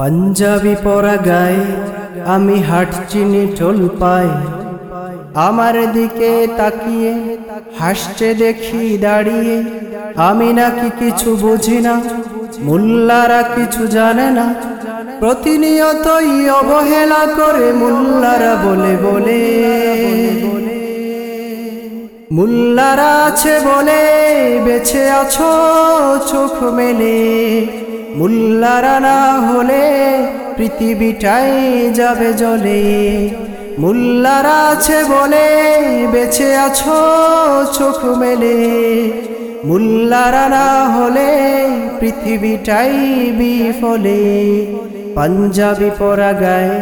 পাঞ্জাবি পরা গায়ে আমি হাঁটছি নিঠল পাই। আমার দিকে তাকিয়ে হাসছে দেখি দাঁড়িয়ে। আমি নাকি কিছু বুঝি না, মুল্লারা কিছু জানে না। প্রতিনিয়তই অবহেলা করে মুল্লারা বলে বলে। মুল্লারা আছে বলে বেছে আছো, চোখ মেলে। মুল্লারা না হলে পৃথিবীটাই যাবে জলে। মুল্লারা আছে বলে বেছে আছো চোখ মেলে। মুল্লারা না হলে পৃথিবীটাই বিফলে। পাঞ্জাবি পরা গায়ে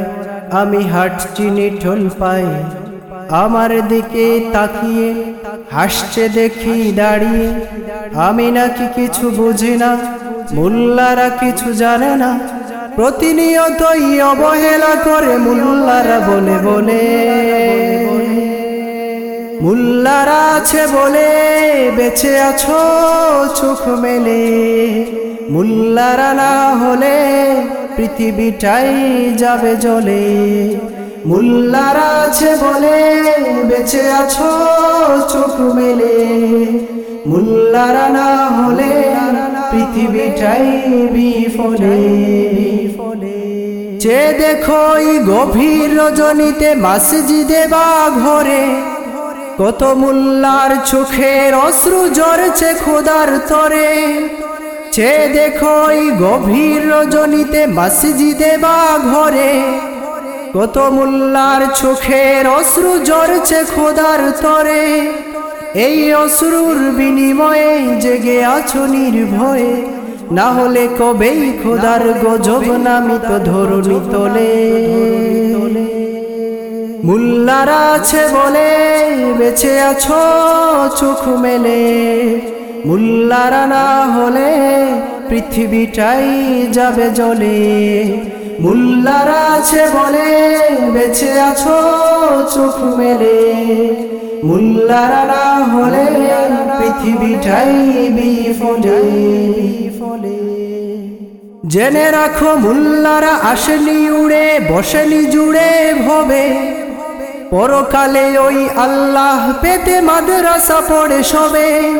আমি হাঁটছি নিঠল পাই আমার দিকে তাকিয়ে হাসছে দেখি দাঁড়িয়ে। আমি নাকি কিছু বুঝি না মুল্লারা কিছু জানে না। প্রতিনিয়তই অবহেলা করে মুল্লারা বলে বলে। মুল্লারা আছে বলে বেঁচে আছো, চোখ মেলে। মুল্লারা না হলে পৃথিবীটাই যাবে জলে মুল্লারা আছে বলে বেঁচে আছো, চোখ মেলে। মুল্লারা না হলে পৃথিবীটাই বিফলে। যে দেখো গভীর রজনীতে মসজিদে বা ঘরে, কত মুল্লার চোখের অশ্রু জরছে খোদার তরে। যে দেখো গভীর রজনীতে মসজিদে বা ঘরে, কত মুল্লার চোখের অশ্রু জরছে খোদার তরে। এই অশ্রুর বিনিময়ে জেগে আছো নির্ভয়ে। না হলে কবেই খোদার গজব নামিত ধরুনি তোলে। মুল্লারা আছে বলে বেঁচে আছো, চোখ মেলে। মুল্লারা না হলে পৃথিবীটাই যাবে জলে। মুল্লারা আছে বলে বেঁচে আছো, চোখ মেলে। মুল্লারা না হলে পৃথিবীটাই বিফলে বিফলে। জেনে রাখো, মুল্লারা আসেনি উড়ে, বসেনি জুড়ে ভবে। পরকালে ওই আল্লাহ পেতে মাদ্রাসা পড়ে সবে।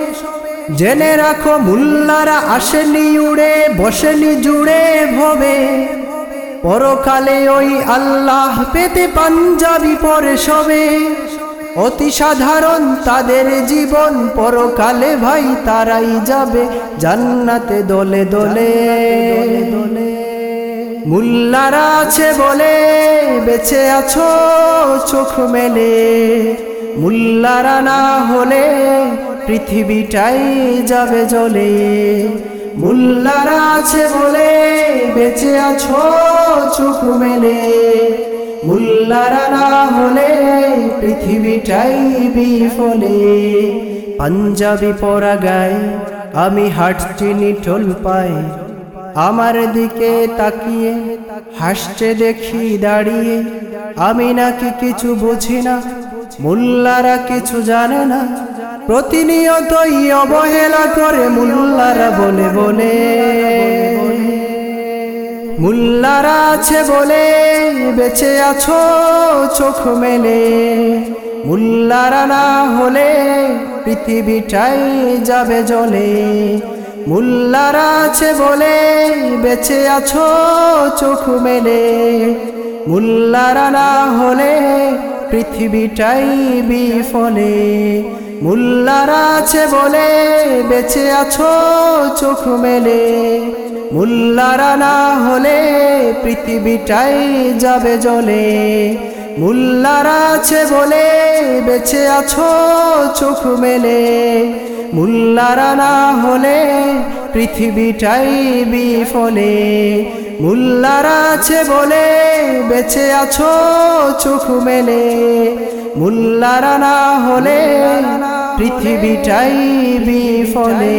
জেনে রাখো, মুল্লারা আসেনি উড়ে, বসেনি জুড়ে ভবে। পরকালে ওই আল্লাহ পেতে পাঞ্জাবি পরে সবে। অতি সাধারণ তাদের জীবন পরকালে ভাই তারাই যাবে জান্নাতে দলে দলে। দলে মুল্লারা আছে বলে বেঁচে আছো, চোখ মেলে। মুল্লারা না হলে পৃথিবীটাই যাবে জলে মুল্লারা আছে বলে বেঁচে আছো, চোখ মেলে। মুল্লারা না হলে পৃথিবীটাই বিফলে। পাঞ্জাবি পরা গায়ে আমি হাঁটছি নিঠল পাই আমার দিকে তাকিয়ে হাসছে দেখি দাঁড়িয়ে। আমি নাকি কিছু বুঝি না, মুল্লারা কিছু জানে না। প্রতিনিয়তই অবহেলা করে মুল্লারা বলে বলে। মুল্লারা আছে বলে বেঁচে আছো, চোখ মেলে। মুল্লারা না হলে পৃথিবীটাই যাবে জলে। মুল্লারা আছে বলে বেঁচে আছো, চোখ মেলে। মুল্লারা না হলে পৃথিবীটাই বিফলে। মুল্লারা আছে বলে বেঁচে আছো, চোখ মেলে। মুল্লারা না হলে পৃথিবীটাই যাবে জলে। মুল্লারা আছে বলে বেঁচে আছো চোখ মেলে। মুল্লারা না হলে পৃথিবীটাই বিফলে। মুল্লারা আছে বলে বেঁচে আছো চোখ মেলে। মুল্লারা না হলে পৃথিবীটাই বিফলে।